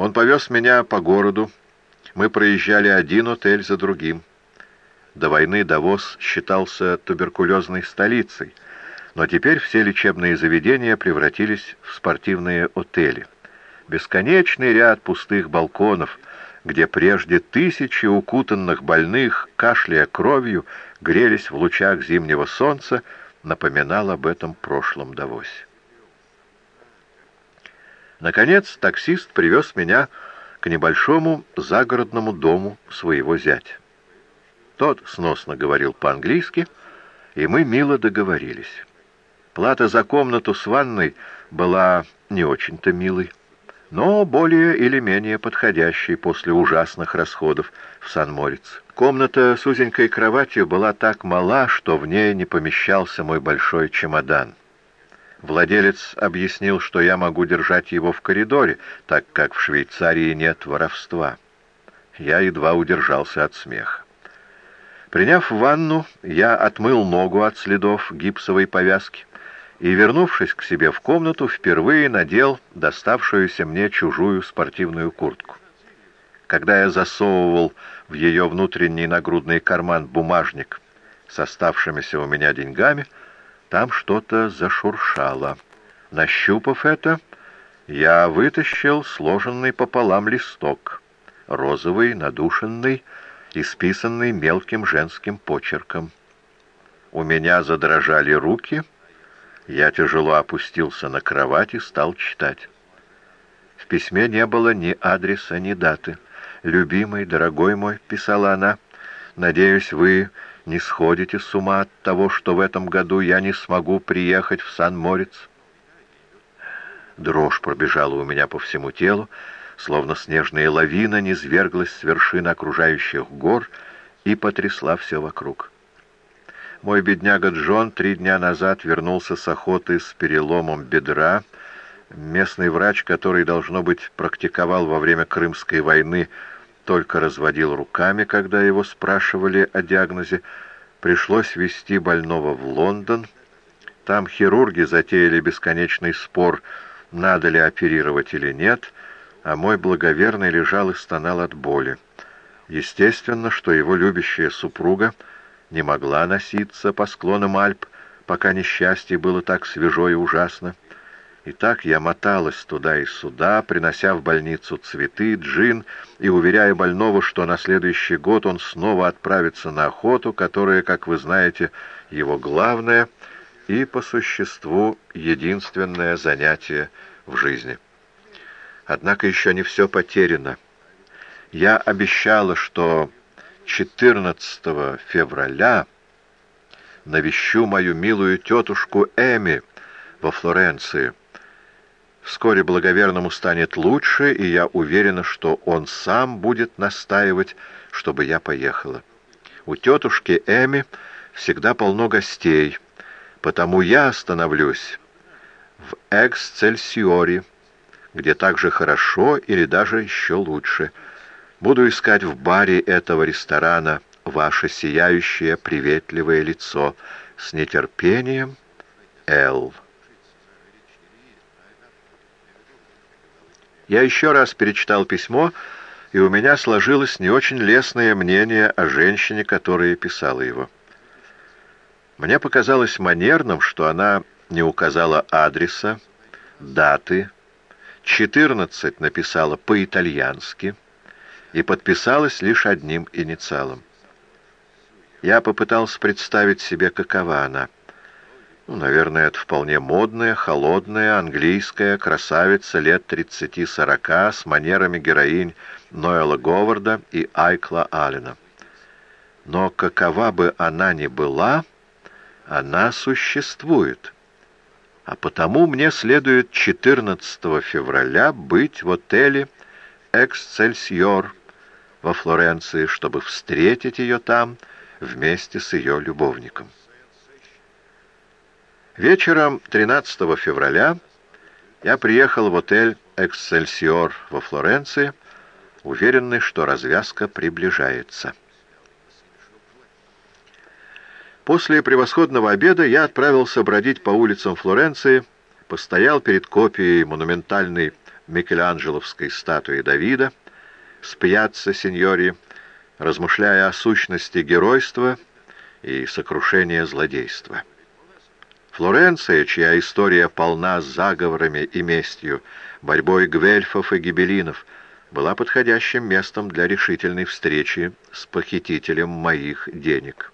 Он повез меня по городу. Мы проезжали один отель за другим. До войны Давос считался туберкулезной столицей, но теперь все лечебные заведения превратились в спортивные отели. Бесконечный ряд пустых балконов, где прежде тысячи укутанных больных, кашляя кровью, грелись в лучах зимнего солнца, напоминал об этом прошлом Давосе. Наконец таксист привез меня к небольшому загородному дому своего зятя. Тот сносно говорил по-английски, и мы мило договорились. Плата за комнату с ванной была не очень-то милой, но более или менее подходящей после ужасных расходов в Сан-Морец. Комната с узенькой кроватью была так мала, что в ней не помещался мой большой чемодан. Владелец объяснил, что я могу держать его в коридоре, так как в Швейцарии нет воровства. Я едва удержался от смеха. Приняв ванну, я отмыл ногу от следов гипсовой повязки и, вернувшись к себе в комнату, впервые надел доставшуюся мне чужую спортивную куртку. Когда я засовывал в ее внутренний нагрудный карман бумажник с оставшимися у меня деньгами, там что-то зашуршало. Нащупав это, я вытащил сложенный пополам листок, розовый, надушенный, исписанный мелким женским почерком. У меня задрожали руки, я тяжело опустился на кровать и стал читать. В письме не было ни адреса, ни даты. «Любимый, дорогой мой», — писала она, — «надеюсь, вы не сходите с ума от того, что в этом году я не смогу приехать в Сан-Морец». Дрожь пробежала у меня по всему телу, словно снежная лавина низверглась с вершин окружающих гор и потрясла все вокруг. Мой бедняга Джон три дня назад вернулся с охоты с переломом бедра. Местный врач, который, должно быть, практиковал во время Крымской войны, только разводил руками, когда его спрашивали о диагнозе. Пришлось везти больного в Лондон. Там хирурги затеяли бесконечный спор, надо ли оперировать или нет — а мой благоверный лежал и стонал от боли. Естественно, что его любящая супруга не могла носиться по склонам Альп, пока несчастье было так свежо и ужасно. И так я моталась туда и сюда, принося в больницу цветы, джин и уверяя больного, что на следующий год он снова отправится на охоту, которая, как вы знаете, его главное и, по существу, единственное занятие в жизни. Однако еще не все потеряно. Я обещала, что 14 февраля навещу мою милую тетушку Эми во Флоренции. Вскоре благоверному станет лучше, и я уверена, что он сам будет настаивать, чтобы я поехала. У тетушки Эми всегда полно гостей, потому я остановлюсь в Эксцельсиоре, где так же хорошо или даже еще лучше. Буду искать в баре этого ресторана ваше сияющее приветливое лицо. С нетерпением, Эл. Я еще раз перечитал письмо, и у меня сложилось не очень лестное мнение о женщине, которая писала его. Мне показалось манерным, что она не указала адреса, даты, 14 написала по-итальянски и подписалась лишь одним инициалом. Я попытался представить себе, какова она. Ну, наверное, это вполне модная, холодная, английская красавица лет 30-40 с манерами героинь Ноэла Говарда и Айкла Аллена. Но какова бы она ни была, она существует а потому мне следует 14 февраля быть в отеле «Эксцельсиор» во Флоренции, чтобы встретить ее там вместе с ее любовником. Вечером 13 февраля я приехал в отель «Эксцельсиор» во Флоренции, уверенный, что развязка приближается. После превосходного обеда я отправился бродить по улицам Флоренции, постоял перед копией монументальной микеланджеловской статуи Давида, с сеньори, размышляя о сущности геройства и сокрушения злодейства. Флоренция, чья история полна заговорами и местью, борьбой гвельфов и гибелинов, была подходящим местом для решительной встречи с похитителем моих денег.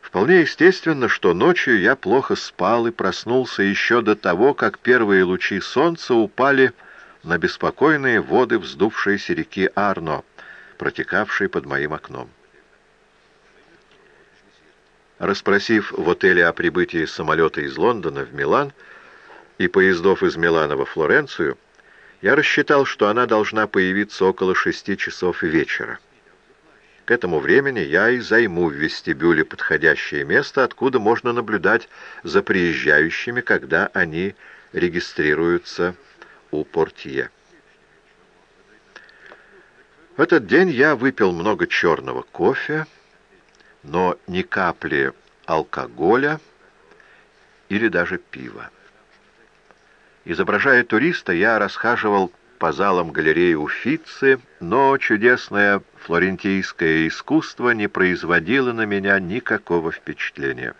Вполне естественно, что ночью я плохо спал и проснулся еще до того, как первые лучи солнца упали на беспокойные воды вздувшейся реки Арно, протекавшей под моим окном. Распросив в отеле о прибытии самолета из Лондона в Милан и поездов из Милана во Флоренцию, я рассчитал, что она должна появиться около шести часов вечера. К этому времени я и займу в вестибюле подходящее место, откуда можно наблюдать за приезжающими, когда они регистрируются у портье. В этот день я выпил много черного кофе, но ни капли алкоголя или даже пива. Изображая туриста, я расхаживал по залам галереи Уфицы, но чудесное флорентийское искусство не производило на меня никакого впечатления.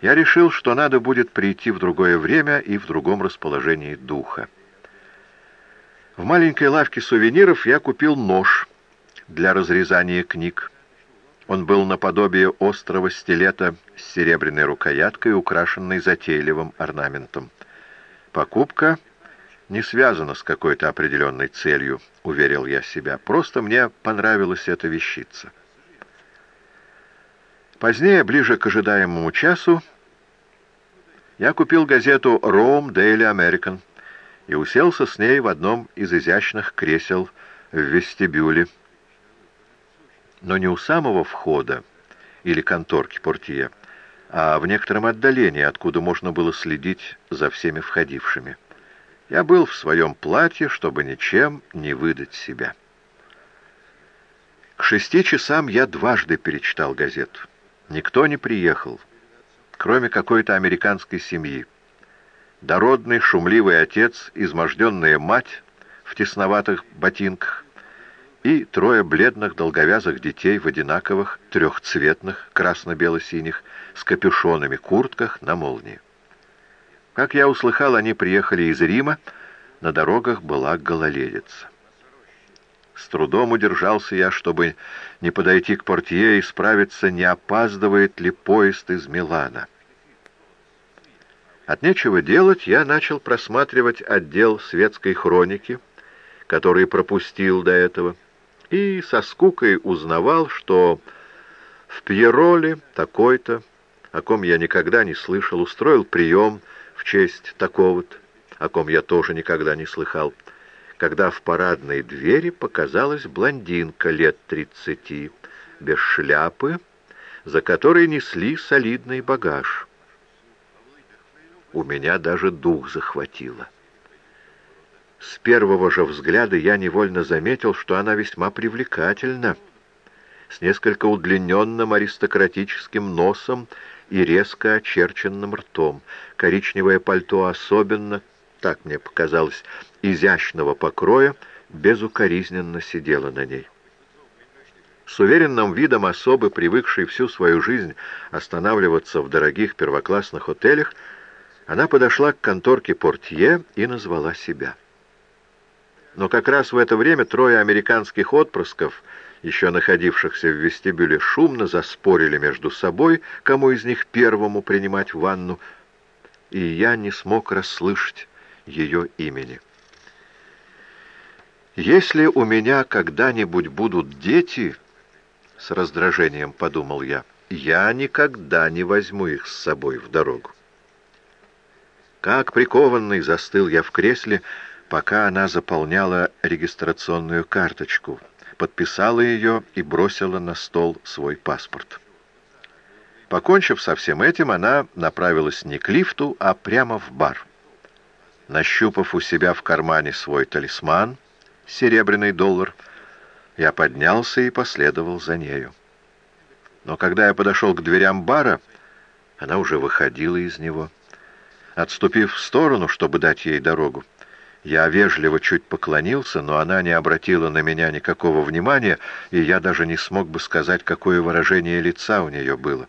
Я решил, что надо будет прийти в другое время и в другом расположении духа. В маленькой лавке сувениров я купил нож для разрезания книг. Он был наподобие острого стилета с серебряной рукояткой, украшенной затейливым орнаментом. Покупка не связана с какой-то определенной целью, уверил я себя. Просто мне понравилась эта вещица. Позднее, ближе к ожидаемому часу, я купил газету «Rome Daily American» и уселся с ней в одном из изящных кресел в вестибюле, но не у самого входа или конторки портье, а в некотором отдалении, откуда можно было следить за всеми входившими. Я был в своем платье, чтобы ничем не выдать себя. К шести часам я дважды перечитал газету. Никто не приехал, кроме какой-то американской семьи. Дородный, шумливый отец, изможденная мать в тесноватых ботинках, и трое бледных долговязых детей в одинаковых трехцветных красно-бело-синих с капюшонами куртках на молнии. Как я услыхал, они приехали из Рима, на дорогах была гололедица. С трудом удержался я, чтобы не подойти к портье и справиться, не опаздывает ли поезд из Милана. От нечего делать я начал просматривать отдел светской хроники, который пропустил до этого, и со скукой узнавал, что в Пьероле такой-то, о ком я никогда не слышал, устроил прием в честь такого-то, о ком я тоже никогда не слыхал, когда в парадной двери показалась блондинка лет тридцати, без шляпы, за которой несли солидный багаж. У меня даже дух захватило. С первого же взгляда я невольно заметил, что она весьма привлекательна, с несколько удлиненным аристократическим носом и резко очерченным ртом. Коричневое пальто особенно, так мне показалось, изящного покроя, безукоризненно сидело на ней. С уверенным видом особы, привыкшей всю свою жизнь останавливаться в дорогих первоклассных отелях, она подошла к конторке портье и назвала себя. Но как раз в это время трое американских отпрысков, еще находившихся в вестибюле, шумно заспорили между собой, кому из них первому принимать ванну, и я не смог расслышать ее имени. «Если у меня когда-нибудь будут дети...» — с раздражением подумал я. «Я никогда не возьму их с собой в дорогу». Как прикованный застыл я в кресле, — пока она заполняла регистрационную карточку, подписала ее и бросила на стол свой паспорт. Покончив со всем этим, она направилась не к лифту, а прямо в бар. Нащупав у себя в кармане свой талисман, серебряный доллар, я поднялся и последовал за нею. Но когда я подошел к дверям бара, она уже выходила из него. Отступив в сторону, чтобы дать ей дорогу, Я вежливо чуть поклонился, но она не обратила на меня никакого внимания, и я даже не смог бы сказать, какое выражение лица у нее было.